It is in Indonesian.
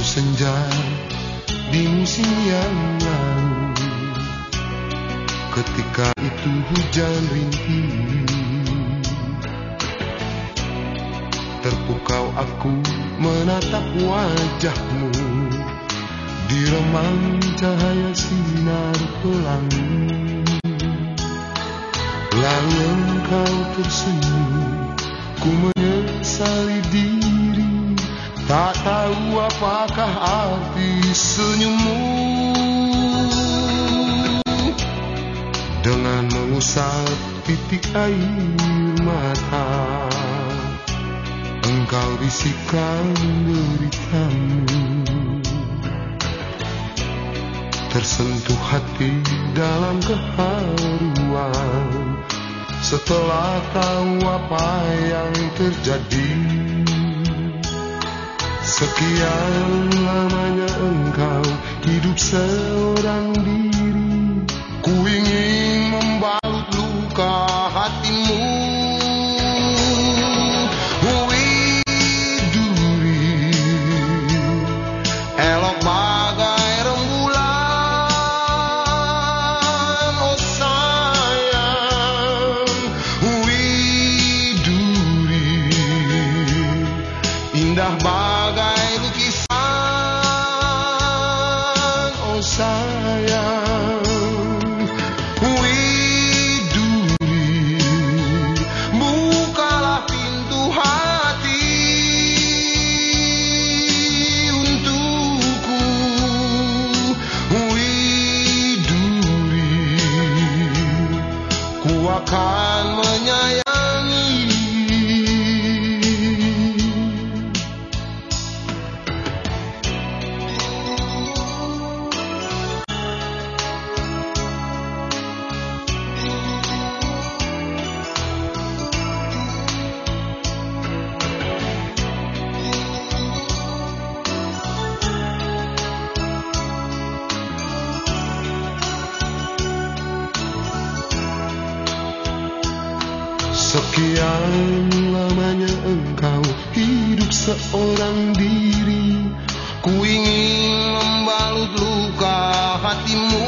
senja di musim yang lalu. Ketika itu hujan rintik Terpukau aku menatap wajahmu. Di remang cahaya sinar pelangi Lalu engkau tersenyum. Ku menyesali diri Tak tahu apakah arti senyummu. Dengan mengusap titik air mata Engkau bisikan deritamu. Tersentuh hati dalam keharuan setelah tahu apa yang terjadi Sekian lamanya engkau hidup seorang diri. Ku ingin Sekian lamanya engkau hidup seorang diri. Ku ingin membalut luka hatimu